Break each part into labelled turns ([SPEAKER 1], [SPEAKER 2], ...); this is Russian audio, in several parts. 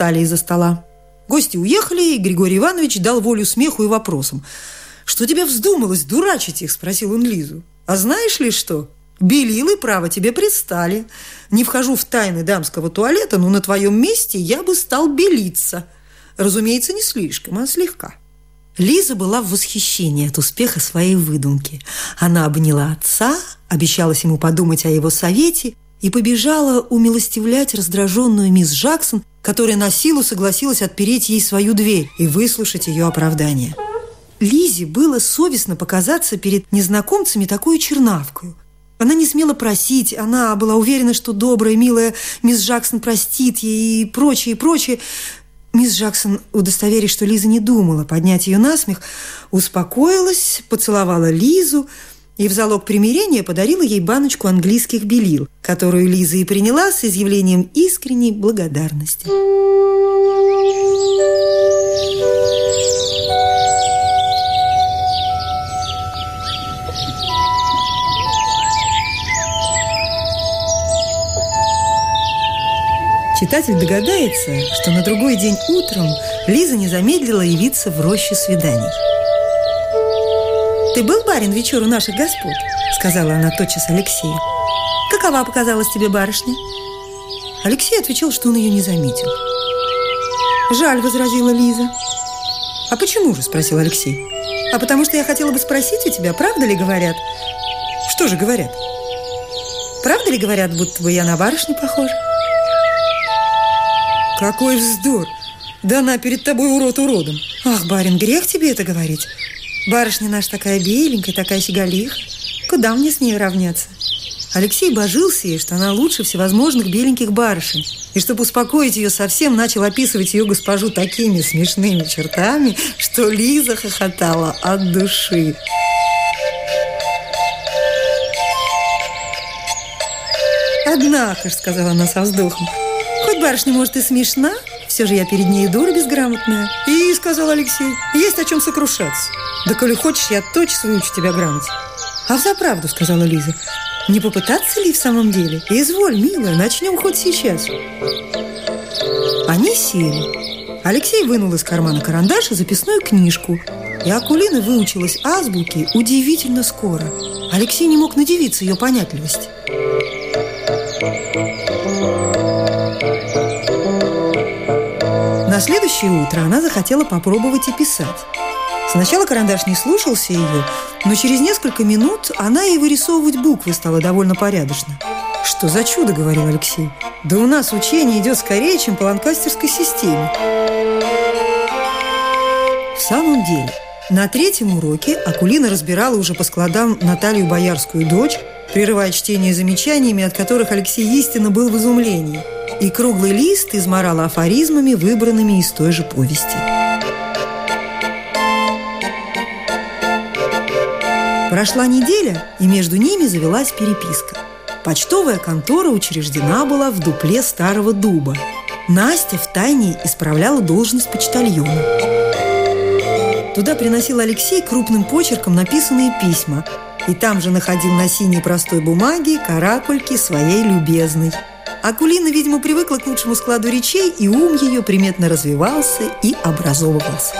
[SPEAKER 1] встали из-за стола. Гости уехали, и Григорий Иванович дал волю смеху и вопросам. «Что тебе вздумалось дурачить их?» – спросил он Лизу. «А знаешь ли что? Белилы, право, тебе пристали. Не вхожу в тайны дамского туалета, но на твоем месте я бы стал белиться. Разумеется, не слишком, а слегка». Лиза была в восхищении от успеха своей выдумки. Она обняла отца, обещалась ему подумать о его совете и побежала умилостивлять раздраженную мисс Джексон, которая на силу согласилась отпереть ей свою дверь и выслушать ее оправдание. Лизе было совестно показаться перед незнакомцами такую чернавкою. Она не смела просить, она была уверена, что добрая, милая мисс Джексон простит ей и прочее, и прочее. Мисс Джексон, удостоверив, что Лиза не думала поднять ее на смех, успокоилась, поцеловала Лизу и в залог примирения подарила ей баночку английских белил, которую Лиза и приняла с изъявлением искренней благодарности. Читатель догадается, что на другой день утром Лиза не замедлила явиться в роще свиданий. «Ты был, барин, вечеру наших господ?» – сказала она тотчас Алексею. «Какова показалась тебе барышня?» Алексей отвечал, что он ее не заметил. «Жаль», – возразила Лиза. «А почему же?» – спросил Алексей. «А потому что я хотела бы спросить у тебя, правда ли говорят?» «Что же говорят?» «Правда ли говорят, будто бы я на барышню похожа?» Какой вздор! Да она перед тобой урод уродом. Ах, барин, грех тебе это говорить. Барышня наша такая беленькая, такая щеголиха. Куда мне с ней равняться? Алексей божился ей, что она лучше всевозможных беленьких барышень. И чтобы успокоить ее совсем, начал описывать ее госпожу такими смешными чертами, что Лиза хохотала от души. «Однако ж», — сказала она со вздохом, Хоть барышня, может, и смешна, все же я перед ней дура безграмотная. Сказал Алексей, есть о чем сокрушаться. Да коли хочешь, я точно выучу тебя грамоте. А за правду, сказала Лиза. Не попытаться ли в самом деле? Изволь, милая, начнем хоть сейчас. Они сели. Алексей вынул из кармана карандаш и записную книжку. И Акулина выучилась азбуке удивительно скоро. Алексей не мог надевиться ее понятливости. На следующее утро она захотела попробовать и писать. Сначала карандаш не слушался ее, но через несколько минут она и вырисовывать буквы стала довольно порядочно. «Что за чудо?» – говорил Алексей. «Да у нас учение идет скорее, чем по ланкастерской системе». В самом деле, на третьем уроке Акулина разбирала уже по складам Наталью Боярскую дочь, прерывая чтение замечаниями, от которых Алексей истинно был в изумлении – и круглый лист изморал афоризмами, выбранными из той же повести. Прошла неделя, и между ними завелась переписка. Почтовая контора учреждена была в дупле старого дуба. Настя втайне исправляла должность почтальона. Туда приносил Алексей крупным почерком написанные письма, и там же находил на синей простой бумаге каракульки своей любезной – Акулина, видимо, привыкла к лучшему складу речей, и ум ее приметно развивался и образовывался.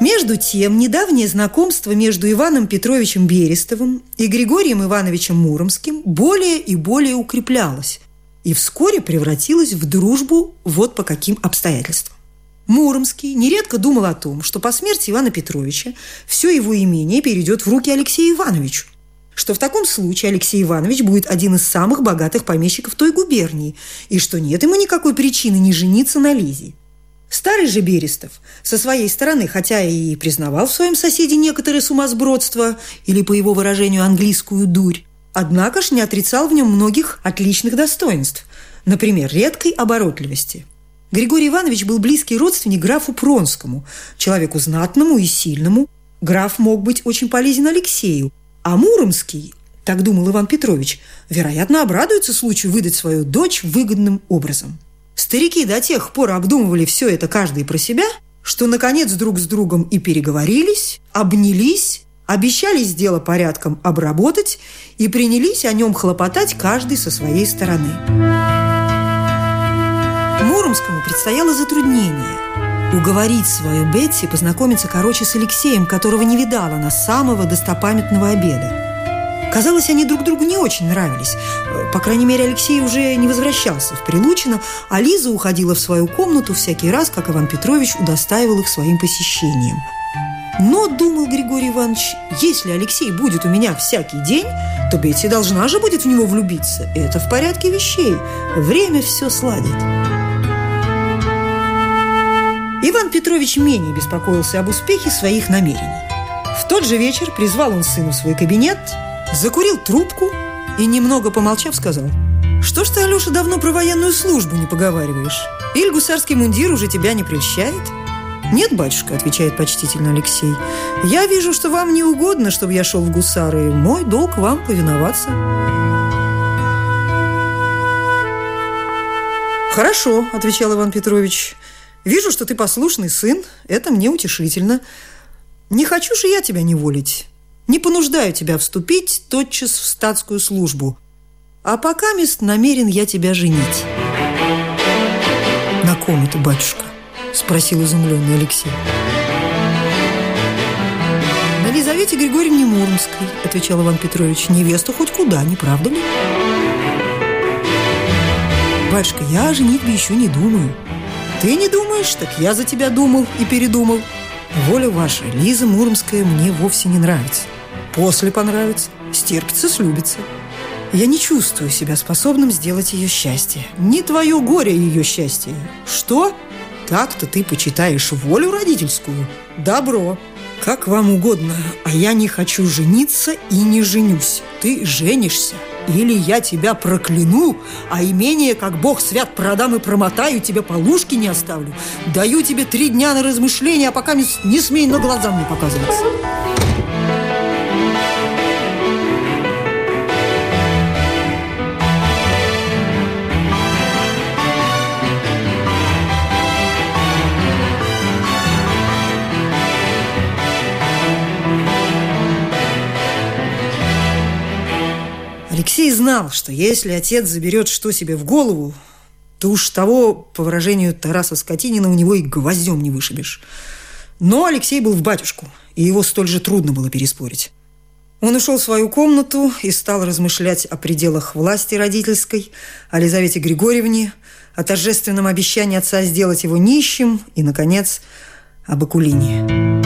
[SPEAKER 1] Между тем, недавнее знакомство между Иваном Петровичем Берестовым и Григорием Ивановичем Муромским более и более укреплялось и вскоре превратилось в дружбу вот по каким обстоятельствам. Муромский нередко думал о том, что по смерти Ивана Петровича все его имение перейдет в руки Алексею Ивановичу, что в таком случае Алексей Иванович будет один из самых богатых помещиков той губернии, и что нет ему никакой причины не жениться на Лизе. Старый же Берестов со своей стороны, хотя и признавал в своем соседе некоторое сумасбродство или, по его выражению, английскую дурь, однако ж не отрицал в нем многих отличных достоинств, например, редкой оборотливости – Григорий Иванович был близкий родственник графу Пронскому, человеку знатному и сильному. Граф мог быть очень полезен Алексею, а Муромский, так думал Иван Петрович, вероятно, обрадуется случаю выдать свою дочь выгодным образом. Старики до тех пор обдумывали все это каждый про себя, что, наконец, друг с другом и переговорились, обнялись, обещались дело порядком обработать и принялись о нем хлопотать каждый со своей стороны. Муромскому предстояло затруднение – уговорить свою Бетси познакомиться короче с Алексеем, которого не видала на самого достопамятного обеда. Казалось, они друг другу не очень нравились. По крайней мере, Алексей уже не возвращался в Прилучино, а Лиза уходила в свою комнату всякий раз, как Иван Петрович удостаивал их своим посещением. Но, думал Григорий Иванович, если Алексей будет у меня всякий день, то Бетти должна же будет в него влюбиться. Это в порядке вещей. Время все сладит. Иван Петрович менее беспокоился об успехе своих намерений. В тот же вечер призвал он сына в свой кабинет – закурил трубку и, немного помолчав, сказал «Что ж ты, Алеша, давно про военную службу не поговариваешь? Или гусарский мундир уже тебя не прельщает?» «Нет, батюшка», — отвечает почтительно Алексей. «Я вижу, что вам не угодно, чтобы я шел в гусары. Мой долг вам повиноваться». «Хорошо», — отвечал Иван Петрович. «Вижу, что ты послушный сын. Это мне утешительно. Не хочу же я тебя неволить. Не понуждаю тебя вступить тотчас в статскую службу. А пока мест намерен я тебя женить. На ком это, батюшка? Спросил изумленный Алексей. На Елизавете Григорьевне Муромской, отвечал Иван Петрович. Невеста хоть куда, не правда ли? Батюшка, я о женитьбе еще не думаю. Ты не думаешь, так я за тебя думал и передумал. Воля ваша, Лиза Муромская мне вовсе не нравится. После понравится, стерпится, слюбится. Я не чувствую себя способным сделать ее счастье. Не твое горе ее счастье. Что? Так-то ты почитаешь волю родительскую? Добро. Как вам угодно, а я не хочу жениться и не женюсь. Ты женишься. Или я тебя прокляну, а имение, как бог свят, продам и промотаю, тебе полушки не оставлю. Даю тебе три дня на размышление, а пока не смей на глазам не показываться. Алексей знал, что если отец заберет что себе в голову, то уж того, по выражению Тараса Скотинина, у него и гвоздем не вышибешь. Но Алексей был в батюшку, и его столь же трудно было переспорить. Он ушел в свою комнату и стал размышлять о пределах власти родительской, о Лизавете Григорьевне, о торжественном обещании отца сделать его нищим и, наконец, об Акулине.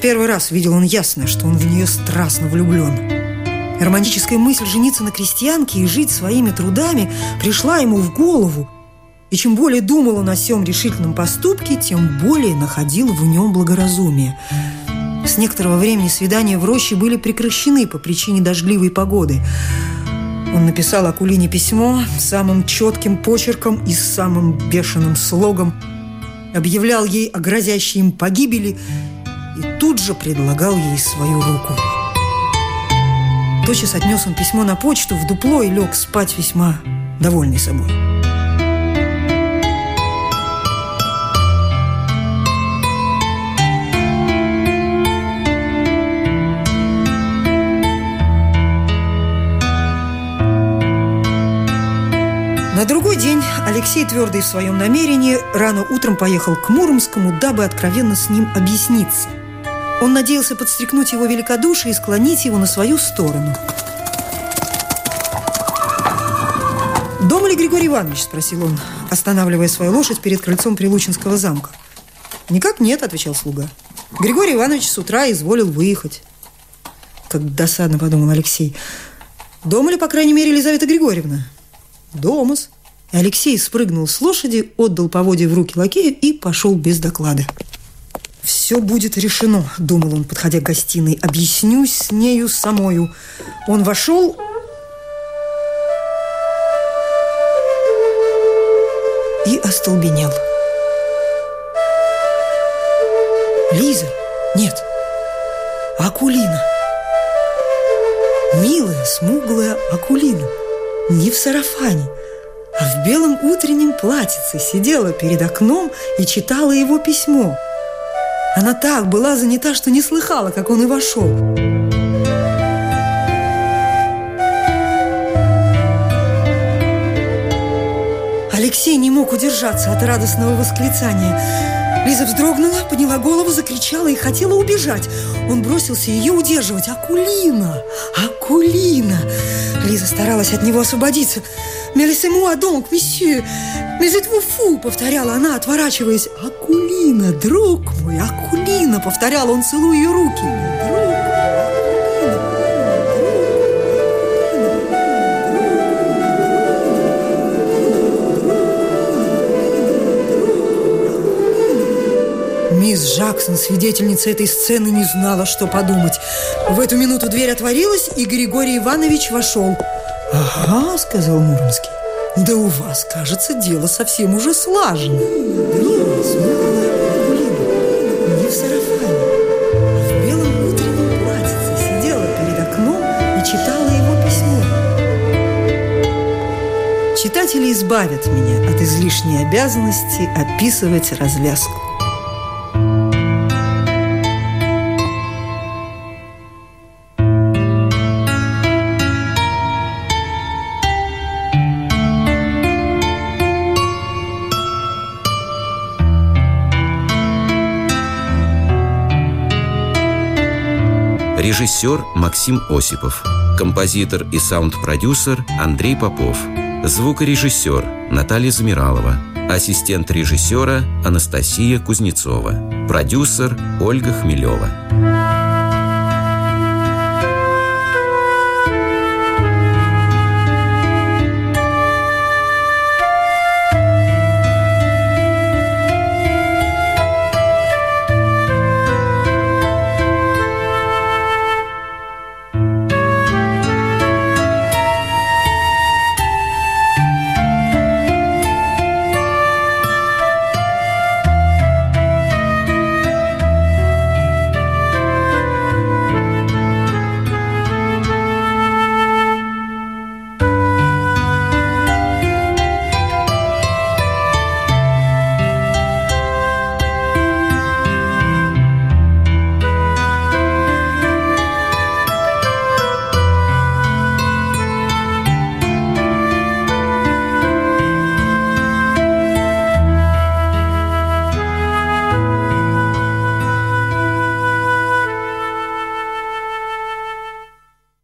[SPEAKER 1] В первый раз видел он ясно, что он в нее страстно влюблен. Романтическая мысль жениться на крестьянке и жить своими трудами пришла ему в голову. И чем более думал он о сем решительном поступке, тем более находил в нем благоразумие. С некоторого времени свидания в роще были прекращены по причине дождливой погоды. Он написал Акулине письмо самым четким почерком и самым бешеным слогом, объявлял ей о грозящей им погибели – и тут же предлагал ей свою руку. Тотчас отнес он письмо на почту в дупло и лег спать весьма довольный собой. На другой день Алексей, твердый в своем намерении, рано утром поехал к Муромскому, дабы откровенно с ним объясниться. Он надеялся подстрекнуть его великодушие и склонить его на свою сторону. «Дома ли Григорий Иванович?» – спросил он, останавливая свою лошадь перед крыльцом Прилучинского замка. «Никак нет», – отвечал слуга. «Григорий Иванович с утра изволил выехать». Как досадно подумал Алексей. «Дома ли, по крайней мере, Елизавета Григорьевна?» «Домас». Алексей спрыгнул с лошади, отдал поводья в руки лакею и пошел без доклада. «Все будет решено», — думал он, подходя к гостиной. «Объяснюсь с нею самою». Он вошел... И остолбенел. Лиза? Нет. Акулина. Милая, смуглая Акулина. Не в сарафане, а в белом утреннем платьице сидела перед окном и читала его письмо. Она так была занята, что не слыхала, как он и вошел. Алексей не мог удержаться от радостного восклицания. Лиза вздрогнула, подняла голову, закричала и хотела убежать. Он бросился ее удерживать. «Акулина! Акулина!» Лиза старалась от него освободиться. «Mais laissez-moi donc, месье! Mais êtes-vous fou?» Повторяла она, отворачиваясь. «Акулина, друг мой, Акулина!» Повторял он, целуя ее руки. «Друг Мисс Джаксон, свидетельница этой сцены, не знала, что подумать. В эту минуту дверь отворилась, и Григорий Иванович вошел. «Ага», — сказал Муромский. «Да у вас, кажется, дело совсем уже слажено». Не в сарафане, а в белом утреннем платьице сидела перед окном и читала его письмо. Читатели избавят меня от излишней обязанности описывать развязку.
[SPEAKER 2] Режиссер Максим Осипов. Композитор и саунд-продюсер Андрей Попов. Звукорежиссер Наталья Замиралова. Ассистент режиссера Анастасия Кузнецова. Продюсер Ольга Хмелева.